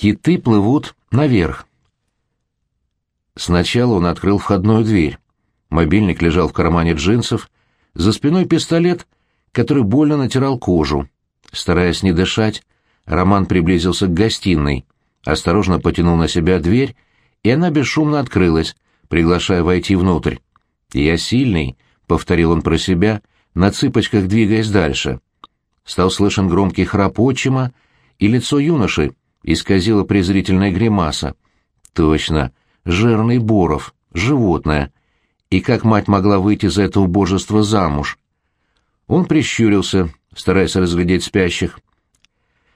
Киты плывут наверх. Сначала он открыл входную дверь. Мобильник лежал в кармане джинсов, за спиной пистолет, который больно натирал кожу. Стараясь не дышать, Роман приблизился к гостиной, осторожно потянул на себя дверь, и она бесшумно открылась, приглашая войти внутрь. «Я сильный», — повторил он про себя, на цыпочках двигаясь дальше. Стал слышен громкий храп отчима, и лицо юноши исказило презрительная гримаса. «Точно, жирный Боров, животное. И как мать могла выйти за это убожество замуж?» Он прищурился, стараясь разглядеть спящих.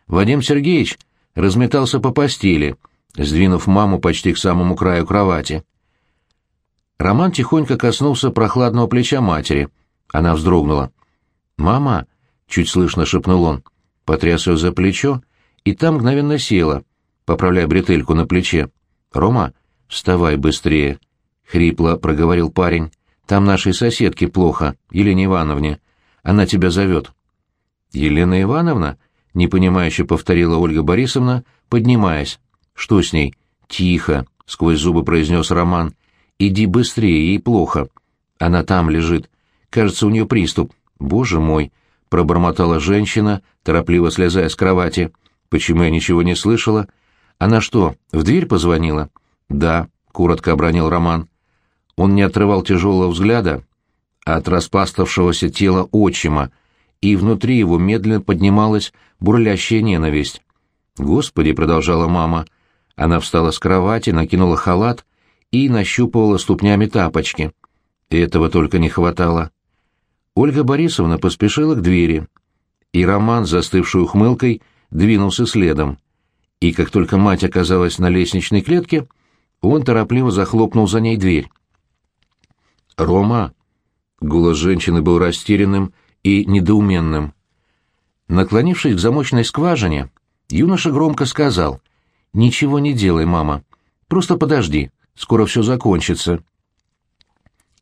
Вадим Сергеевич разметался по постели, сдвинув маму почти к самому краю кровати. Роман тихонько коснулся прохладного плеча матери. Она вздрогнула. «Мама!» — чуть слышно шепнул он. Потряс ее за плечо, и там мгновенно села, поправляя бретельку на плече. «Рома, вставай быстрее!» — хрипло проговорил парень. «Там нашей соседке плохо, Елене Ивановне. Она тебя зовет». «Елена Ивановна?» — непонимающе повторила Ольга Борисовна, поднимаясь. «Что с ней?» «Тихо», — сквозь зубы произнес Роман. Иди быстрее, ей плохо. Она там лежит. Кажется, у нее приступ. Боже мой, пробормотала женщина, торопливо слезая с кровати. Почему я ничего не слышала? Она что, в дверь позвонила? Да, коротко обронил Роман. Он не отрывал тяжелого взгляда от распаставшегося тела отчима, и внутри его медленно поднималась бурлящая ненависть. «Господи!» — продолжала мама. Она встала с кровати, накинула халат и нащупывала ступнями тапочки. Этого только не хватало. Ольга Борисовна поспешила к двери, и Роман, застывший ухмылкой, двинулся следом. И как только мать оказалась на лестничной клетке, он торопливо захлопнул за ней дверь. «Рома!» — голос женщины был растерянным и недоуменным. Наклонившись к замочной скважине, юноша громко сказал, «Ничего не делай, мама, просто подожди, скоро все закончится.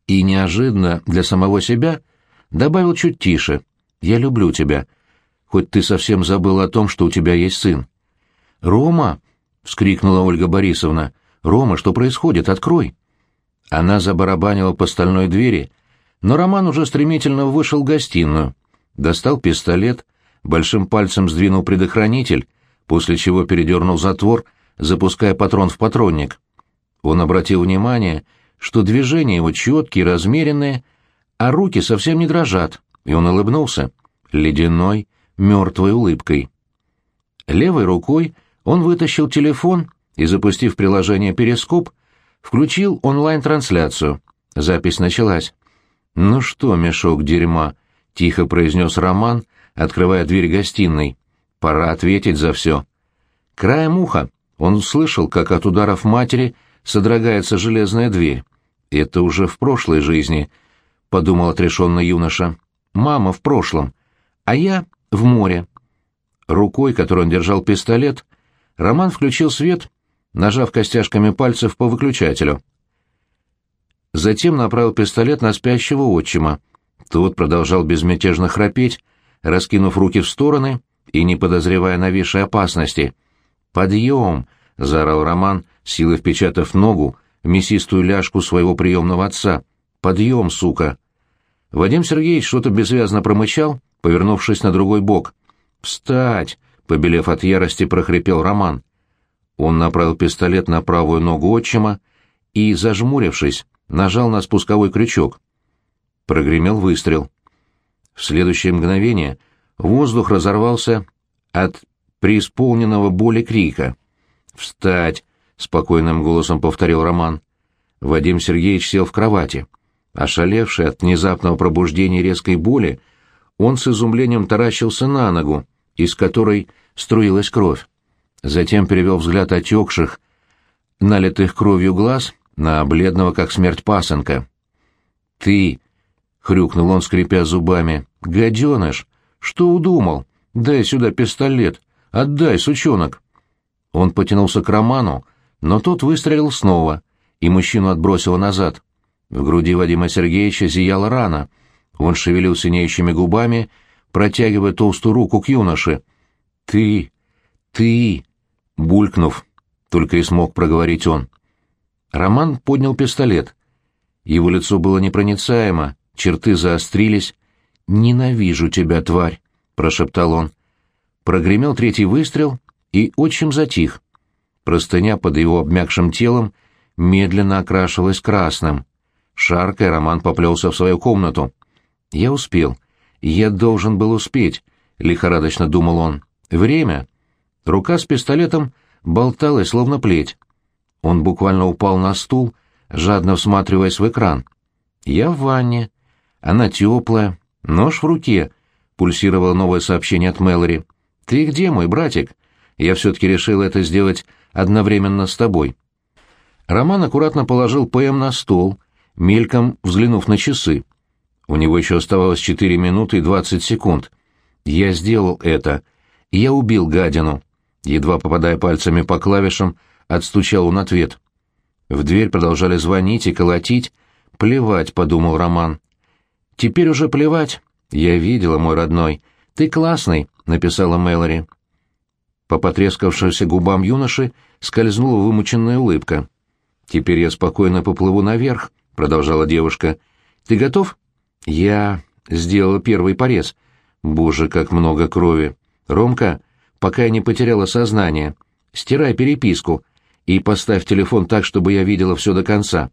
И неожиданно для самого себя добавил чуть тише. «Я люблю тебя, хоть ты совсем забыл о том, что у тебя есть сын». «Рома!» — вскрикнула Ольга Борисовна. «Рома, что происходит? Открой!» Она забарабанила по стальной двери, но Роман уже стремительно вышел в гостиную, достал пистолет, большим пальцем сдвинул предохранитель, после чего передернул затвор, запуская патрон в патронник. Он обратил внимание, что движения его четкие, размеренные, а руки совсем не дрожат, и он улыбнулся ледяной, мертвой улыбкой. Левой рукой он вытащил телефон и, запустив приложение «Перископ», включил онлайн-трансляцию. Запись началась. «Ну что, мешок дерьма?» — тихо произнес Роман, открывая дверь гостиной. «Пора ответить за все». Краем уха он услышал, как от ударов матери — содрогается железная дверь. Это уже в прошлой жизни, — подумал отрешенно юноша. Мама в прошлом, а я в море. Рукой, которой он держал пистолет, Роман включил свет, нажав костяшками пальцев по выключателю. Затем направил пистолет на спящего отчима. Тот продолжал безмятежно храпеть, раскинув руки в стороны и не подозревая нависшей опасности. «Подъем!» — заорал Роман, силой впечатав ногу в мясистую ляжку своего приемного отца. «Подъем, сука!» Вадим Сергеевич что-то бессвязно промычал, повернувшись на другой бок. «Встать!» — побелев от ярости, прохрипел Роман. Он направил пистолет на правую ногу отчима и, зажмурившись, нажал на спусковой крючок. Прогремел выстрел. В следующее мгновение воздух разорвался от преисполненного боли крика. «Встать!» — спокойным голосом повторил Роман. Вадим Сергеевич сел в кровати. Ошалевший от внезапного пробуждения резкой боли, он с изумлением таращился на ногу, из которой струилась кровь. Затем перевел взгляд отекших, налитых кровью глаз на бледного, как смерть пасынка. «Ты!» — хрюкнул он, скрипя зубами. «Гаденыш! Что удумал? Дай сюда пистолет! Отдай, сучонок!» Он потянулся к Роману, но тот выстрелил снова, и мужчину отбросило назад. В груди Вадима Сергеевича зияла рана. Он шевелил синеющими губами, протягивая толстую руку к юноше. «Ты! Ты!» Булькнув, только и смог проговорить он. Роман поднял пистолет. Его лицо было непроницаемо, черты заострились. «Ненавижу тебя, тварь!» — прошептал он. Прогремел третий выстрел, и отчим затих. Простыня под его обмякшим телом медленно окрашивалась красным. Шаркая, Роман поплелся в свою комнату. «Я успел. Я должен был успеть», — лихорадочно думал он. «Время». Рука с пистолетом болталась, словно плеть. Он буквально упал на стул, жадно всматриваясь в экран. «Я в ванне. Она теплая. Нож в руке», — пульсировало новое сообщение от Мэлори. «Ты где, мой братик? Я все-таки решил это сделать одновременно с тобой». Роман аккуратно положил ПМ на стол, мельком взглянув на часы. У него еще оставалось четыре минуты и двадцать секунд. «Я сделал это. Я убил гадину». Едва попадая пальцами по клавишам, отстучал он ответ. В дверь продолжали звонить и колотить. «Плевать», — подумал Роман. «Теперь уже плевать. Я видела, мой родной. Ты классный», — написала Мэлори. По потрескавшимся губам юноши скользнула вымученная улыбка. «Теперь я спокойно поплыву наверх», — продолжала девушка. «Ты готов?» «Я...» — сделала первый порез. «Боже, как много крови! Ромка, пока я не потеряла сознание, стирай переписку и поставь телефон так, чтобы я видела все до конца».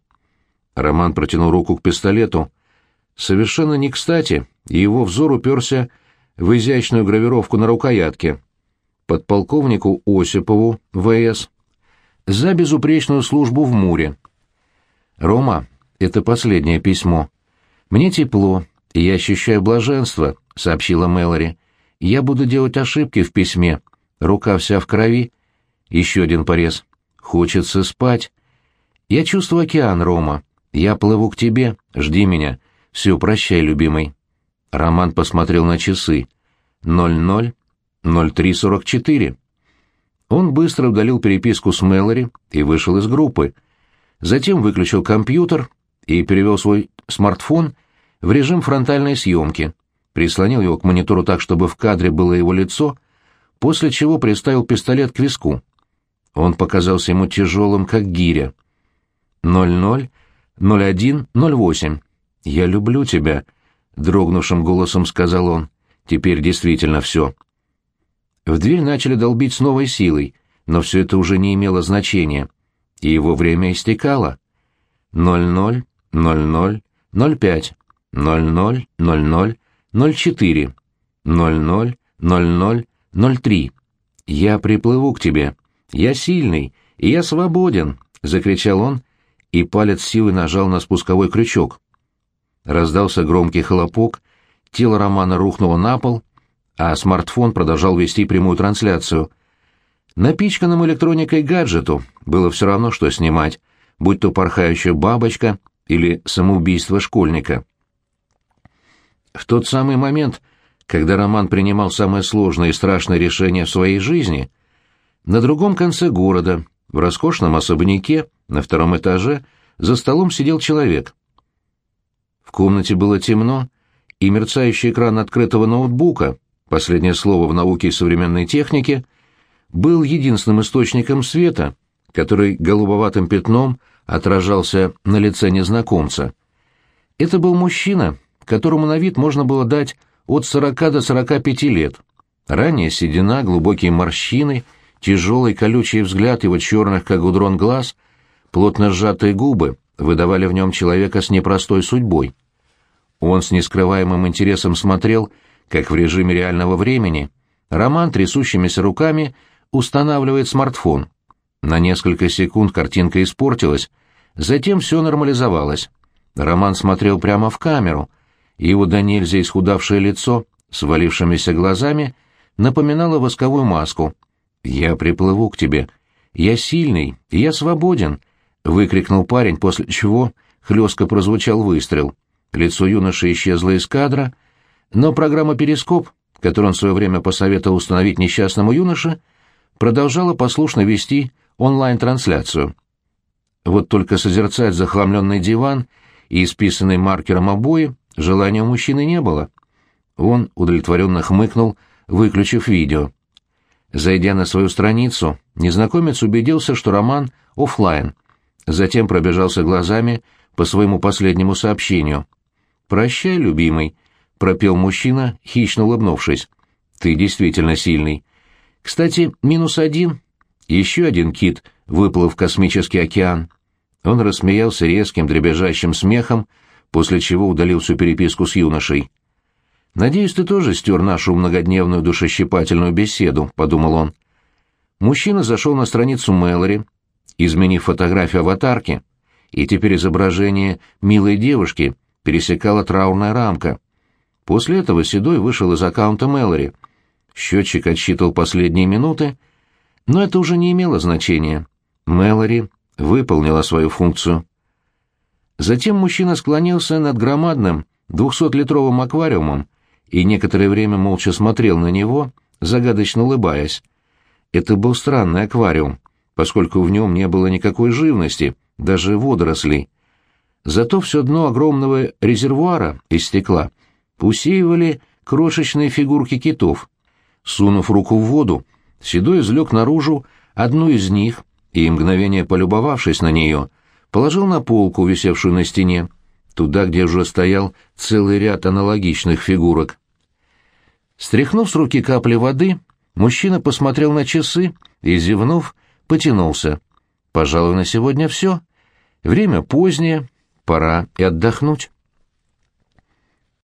Роман протянул руку к пистолету. Совершенно не кстати, его взор уперся в изящную гравировку на рукоятке. Подполковнику Осипову, ВС, за безупречную службу в Муре. «Рома, это последнее письмо. Мне тепло, и я ощущаю блаженство», — сообщила Мэлори. «Я буду делать ошибки в письме. Рука вся в крови. Еще один порез. Хочется спать. Я чувствую океан, Рома. Я плыву к тебе. Жди меня. Все, прощай, любимый». Роман посмотрел на часы. «Ноль ноль, ноль три сорок четыре». Он быстро удалил переписку с Мэлори и вышел из группы. Затем выключил компьютер и перевел свой смартфон в режим фронтальной съемки, прислонил его к монитору так, чтобы в кадре было его лицо, после чего приставил пистолет к виску. Он показался ему тяжелым, как гиря. «Ноль-ноль, ноль один, ноль восемь. Я люблю тебя», — дрогнувшим голосом сказал он. «Теперь действительно все». В дверь начали долбить с новой силой, но все это уже не имело значения, и его время истекало. 00, 00, 05, 00, 00, 04, 00, 00, 03. «Я приплыву к тебе. Я сильный, и я свободен!» — закричал он, и палец силы нажал на спусковой крючок. Раздался громкий хлопок, тело Романа рухнуло на пол, а смартфон продолжал вести прямую трансляцию. Напичканному электроникой гаджету было все равно, что снимать, будь то порхающая бабочка или самоубийство школьника. В тот самый момент, когда Роман принимал самое сложное и страшное решение в своей жизни, на другом конце города, в роскошном особняке, на втором этаже, за столом сидел человек. В комнате было темно, и мерцающий экран открытого ноутбука последнее слово в науке и современной технике, был единственным источником света, который голубоватым пятном отражался на лице незнакомца. Это был мужчина, которому на вид можно было дать от 40 до 45 лет. Ранее седина, глубокие морщины, тяжелый колючий взгляд его черных, как гудрон, глаз, плотно сжатые губы выдавали в нем человека с непростой судьбой. Он с нескрываемым интересом смотрел как в режиме реального времени, Роман трясущимися руками устанавливает смартфон. На несколько секунд картинка испортилась, затем все нормализовалось. Роман смотрел прямо в камеру, и его до нельзя исхудавшее лицо с валившимися глазами напоминало восковую маску. «Я приплыву к тебе. Я сильный, я свободен», — выкрикнул парень, после чего хлестко прозвучал выстрел. Лицо юноши исчезло из кадра — но программа «Перископ», которую он в свое время посоветовал установить несчастному юноше, продолжала послушно вести онлайн-трансляцию. Вот только созерцать захламленный диван и исписанный маркером обои желания у мужчины не было. Он удовлетворенно хмыкнул, выключив видео. Зайдя на свою страницу, незнакомец убедился, что роман офлайн. Затем пробежался глазами по своему последнему сообщению. «Прощай, любимый», — пропел мужчина, хищно улыбнувшись. «Ты действительно сильный. Кстати, минус один. Еще один кит выплыл в космический океан». Он рассмеялся резким дребезжащим смехом, после чего удалил всю переписку с юношей. «Надеюсь, ты тоже стер нашу многодневную душещипательную беседу», — подумал он. Мужчина зашел на страницу Мэлори, изменив фотографию аватарки, и теперь изображение милой девушки пересекала траурная рамка. После этого Седой вышел из аккаунта Мэлори. Счетчик отсчитывал последние минуты, но это уже не имело значения. Мэлори выполнила свою функцию. Затем мужчина склонился над громадным двухсотлитровым аквариумом и некоторое время молча смотрел на него, загадочно улыбаясь. Это был странный аквариум, поскольку в нем не было никакой живности, даже водорослей. Зато все дно огромного резервуара из стекла усеивали крошечные фигурки китов. Сунув руку в воду, Седой извлек наружу одну из них и, мгновение полюбовавшись на нее, положил на полку, висевшую на стене, туда, где уже стоял целый ряд аналогичных фигурок. Стряхнув с руки капли воды, мужчина посмотрел на часы и, зевнув, потянулся. «Пожалуй, на сегодня все. Время позднее, пора и отдохнуть».